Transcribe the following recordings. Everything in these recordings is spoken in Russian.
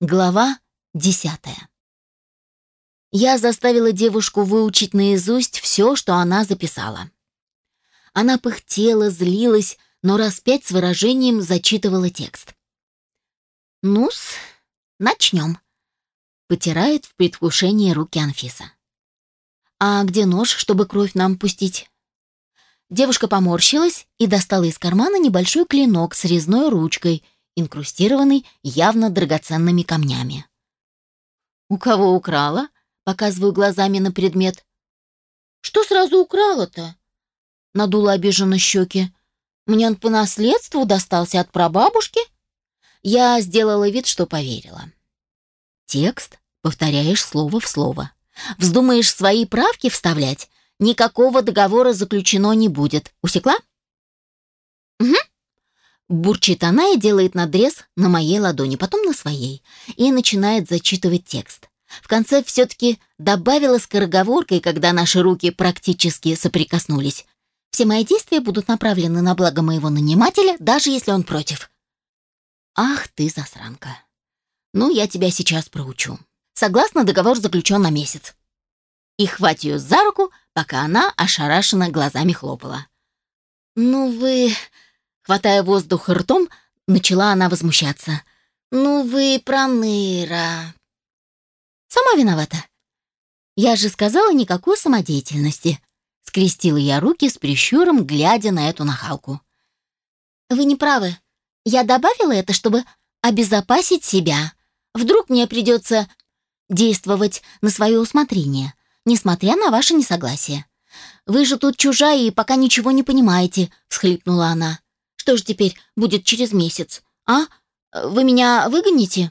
Глава десятая. Я заставила девушку выучить наизусть все, что она записала. Она пыхтела, злилась, но раз пять с выражением зачитывала текст. «Ну-с, начнем», — потирает в предвкушении руки Анфиса. «А где нож, чтобы кровь нам пустить?» Девушка поморщилась и достала из кармана небольшой клинок с резной ручкой — инкрустированный явно драгоценными камнями. «У кого украла?» — показываю глазами на предмет. «Что сразу украла-то?» — надула обиженно щеки. «Мне он по наследству достался от прабабушки?» Я сделала вид, что поверила. Текст повторяешь слово в слово. Вздумаешь свои правки вставлять, никакого договора заключено не будет. Усекла? Угу. Бурчит она и делает надрез на моей ладони, потом на своей, и начинает зачитывать текст. В конце все-таки добавила скороговоркой, когда наши руки практически соприкоснулись. Все мои действия будут направлены на благо моего нанимателя, даже если он против. Ах ты, засранка. Ну, я тебя сейчас проучу. Согласно, договор заключен на месяц. И хвать ее за руку, пока она ошарашенно глазами хлопала. «Ну вы...» Хватая воздух ртом, начала она возмущаться. «Ну вы проныра!» «Сама виновата. Я же сказала никакой самодеятельности». Скрестила я руки с прищуром, глядя на эту нахалку. «Вы не правы. Я добавила это, чтобы обезопасить себя. Вдруг мне придется действовать на свое усмотрение, несмотря на ваше несогласие. Вы же тут чужая и пока ничего не понимаете», — всхлипнула она. Что же теперь будет через месяц? А? Вы меня выгоните?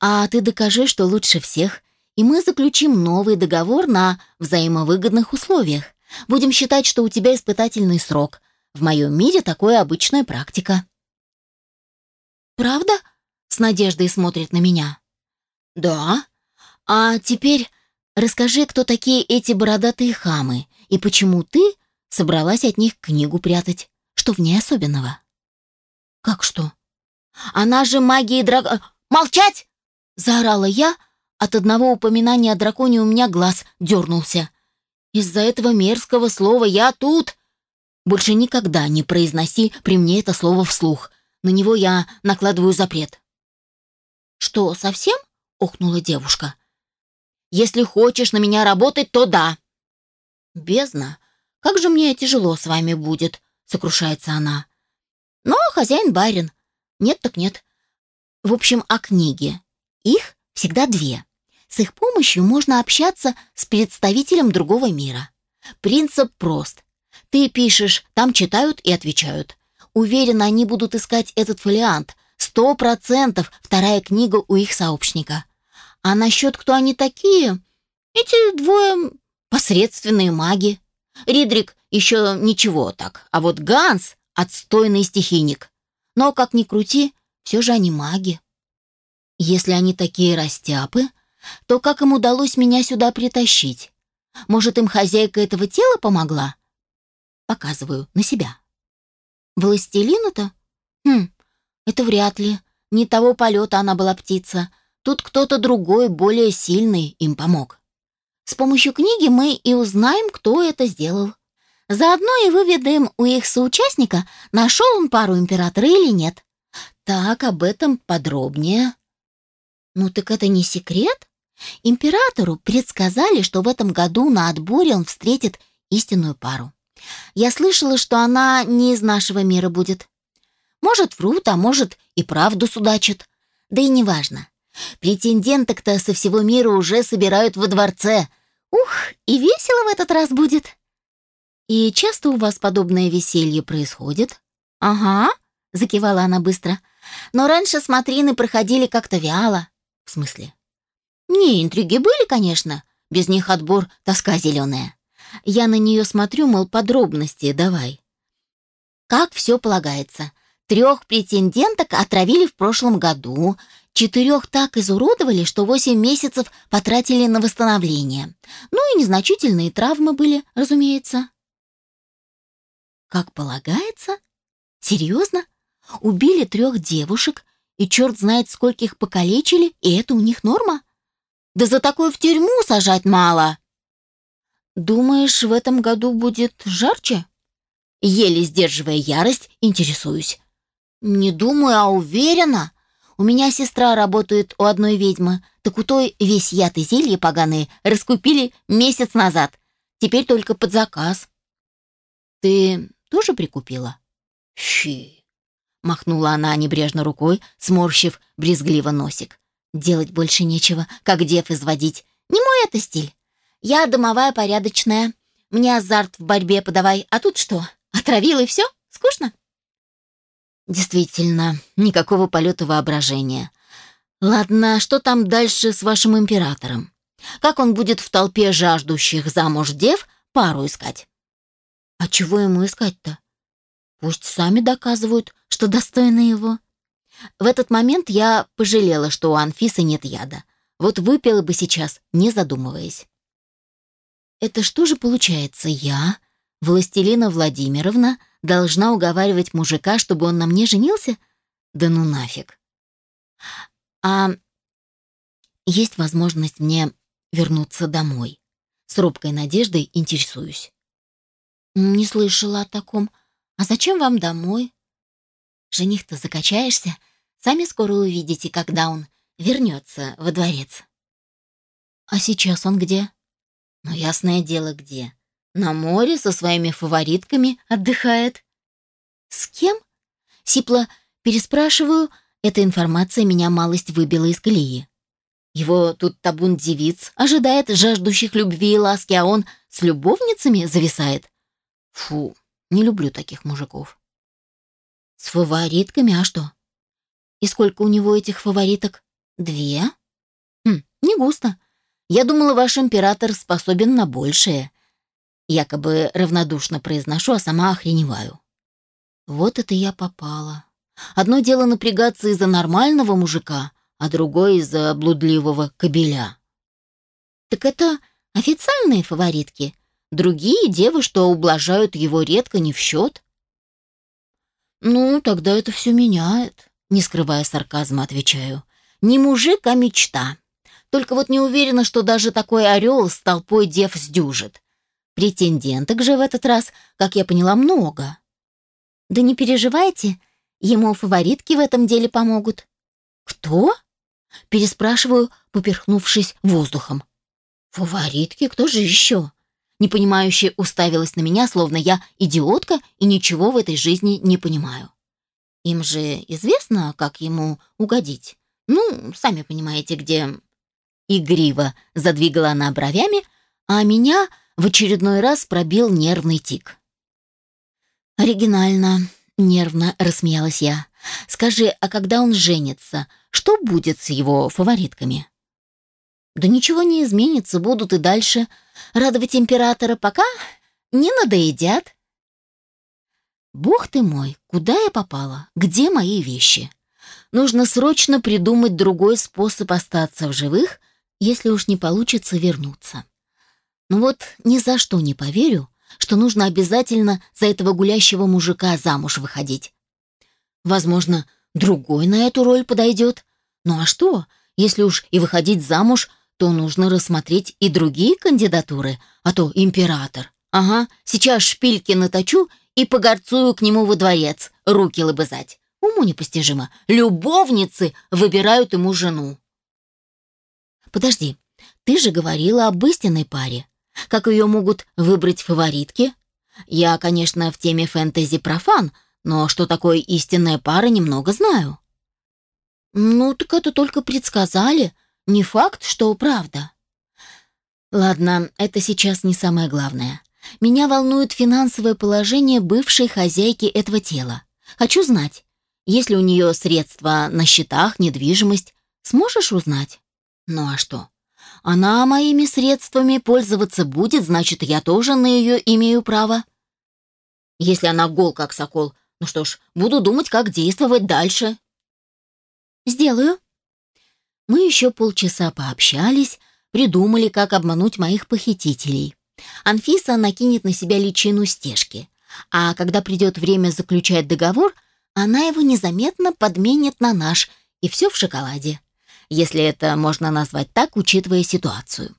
А ты докажи, что лучше всех, и мы заключим новый договор на взаимовыгодных условиях. Будем считать, что у тебя испытательный срок. В моем мире такое обычная практика. Правда? С надеждой смотрит на меня. Да. А теперь расскажи, кто такие эти бородатые хамы и почему ты собралась от них книгу прятать. Что в ней особенного? Как что? Она же магией драк... Молчать! Заорала я. От одного упоминания о драконе у меня глаз дернулся. Из-за этого мерзкого слова «я тут». Больше никогда не произноси при мне это слово вслух. На него я накладываю запрет. «Что, совсем?» — охнула девушка. «Если хочешь на меня работать, то да». «Бездна, как же мне тяжело с вами будет», сокрушается она. Но хозяин барин. Нет так нет. В общем, о книге. Их всегда две. С их помощью можно общаться с представителем другого мира. Принцип прост. Ты пишешь, там читают и отвечают. Уверена, они будут искать этот фолиант. Сто процентов вторая книга у их сообщника. А насчет кто они такие? Эти двое посредственные маги. Ридрик еще ничего так, а вот Ганс — отстойный стихийник. Но, как ни крути, все же они маги. Если они такие растяпы, то как им удалось меня сюда притащить? Может, им хозяйка этого тела помогла? Показываю на себя. Властелину-то? Хм, это вряд ли. Не того полета она была птица. Тут кто-то другой, более сильный, им помог. С помощью книги мы и узнаем, кто это сделал. Заодно и выведаем у их соучастника, нашел он пару императора или нет. Так, об этом подробнее. Ну так это не секрет? Императору предсказали, что в этом году на отборе он встретит истинную пару. Я слышала, что она не из нашего мира будет. Может, врут, а может, и правду судачат. Да и неважно. Претенденток-то со всего мира уже собирают во дворце, Ух, и весело в этот раз будет. И часто у вас подобное веселье происходит? Ага, закивала она быстро. Но раньше смотрины проходили как-то вяло. В смысле? Не, интриги были, конечно. Без них отбор тоска зеленая. Я на нее смотрю, мол, подробности давай. Как все полагается. Трех претенденток отравили в прошлом году, Четырех так изуродовали, что восемь месяцев потратили на восстановление. Ну и незначительные травмы были, разумеется. Как полагается? Серьезно? Убили трех девушек и черт знает, скольких покалечили, и это у них норма? Да за такое в тюрьму сажать мало. Думаешь, в этом году будет жарче? Еле сдерживая ярость, интересуюсь. Не думаю, а уверена. У меня сестра работает у одной ведьмы, так у той весь яд и зелье поганые раскупили месяц назад. Теперь только под заказ. Ты тоже прикупила? Фи. Махнула она небрежно рукой, сморщив брезгливо носик. Делать больше нечего, как дев изводить. Не мой это стиль. Я домовая порядочная. Мне азарт в борьбе подавай. А тут что? Отравил и все? Скучно? Действительно, никакого полета воображения. Ладно, что там дальше с вашим императором? Как он будет в толпе жаждущих замуж дев пару искать? А чего ему искать-то? Пусть сами доказывают, что достойны его. В этот момент я пожалела, что у Анфисы нет яда. Вот выпила бы сейчас, не задумываясь. Это что же получается, я, Властелина Владимировна, должна уговаривать мужика, чтобы он на мне женился? Да ну нафиг. А есть возможность мне вернуться домой? С робкой надеждой интересуюсь. Не слышала о таком. А зачем вам домой? Жених-то закачаешься. Сами скоро увидите, когда он вернется во дворец. А сейчас он где? Ну, ясное дело, где. На море со своими фаворитками отдыхает. С кем? Сипло переспрашиваю. Эта информация меня малость выбила из колеи. Его тут табун девиц ожидает жаждущих любви и ласки, а он с любовницами зависает. Фу, не люблю таких мужиков. С фаворитками, а что? И сколько у него этих фавориток? Две? Хм, не густо. Я думала, ваш император способен на большее. Якобы равнодушно произношу, а сама охреневаю. Вот это я попала. Одно дело напрягаться из-за нормального мужика, а другое из-за блудливого кобеля. Так это официальные фаворитки. Другие девы, что ублажают его редко, не в счет. Ну, тогда это все меняет, не скрывая сарказма, отвечаю. Не мужик, а мечта. Только вот не уверена, что даже такой орел с толпой дев сдюжит. Претенденток же в этот раз, как я поняла, много. Да не переживайте, ему фаворитки в этом деле помогут. Кто? Переспрашиваю, поперхнувшись воздухом. Фаворитки? Кто же еще? Непонимающе уставилась на меня, словно я идиотка и ничего в этой жизни не понимаю. Им же известно, как ему угодить. Ну, сами понимаете, где Игриво задвигала она бровями, а меня в очередной раз пробил нервный тик. «Оригинально», — нервно рассмеялась я. «Скажи, а когда он женится, что будет с его фаворитками?» «Да ничего не изменится, будут и дальше радовать императора, пока не надоедят». «Бог ты мой, куда я попала? Где мои вещи?» Нужно срочно придумать другой способ остаться в живых, если уж не получится вернуться. Но вот ни за что не поверю, что нужно обязательно за этого гулящего мужика замуж выходить. Возможно, другой на эту роль подойдет. Ну а что, если уж и выходить замуж, то нужно рассмотреть и другие кандидатуры, а то император. Ага, сейчас шпильки наточу и погорцую к нему во дворец, руки лобызать. Уму непостижимо. Любовницы выбирают ему жену. Подожди, ты же говорила об истинной паре. Как ее могут выбрать фаворитки? Я, конечно, в теме фэнтези профан, но что такое истинная пара, немного знаю. Ну, так это только предсказали. Не факт, что правда. Ладно, это сейчас не самое главное. Меня волнует финансовое положение бывшей хозяйки этого тела. Хочу знать, есть ли у нее средства на счетах, недвижимость. Сможешь узнать? Ну а что? Она моими средствами пользоваться будет, значит, я тоже на ее имею право. Если она гол, как сокол, ну что ж, буду думать, как действовать дальше. Сделаю. Мы еще полчаса пообщались, придумали, как обмануть моих похитителей. Анфиса накинет на себя личину стежки, а когда придет время заключать договор, она его незаметно подменит на наш И все в шоколаде. Если это можно назвать так, учитывая ситуацию.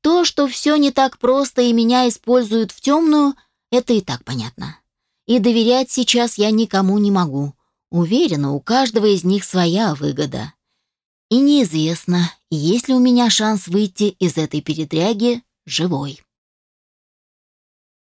То, что все не так просто и меня используют в темную, это и так понятно. И доверять сейчас я никому не могу. Уверена, у каждого из них своя выгода. И неизвестно, есть ли у меня шанс выйти из этой передряги живой.